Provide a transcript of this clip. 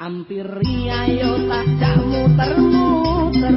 kutak tetater ata ampir ayo tak jak muter-muter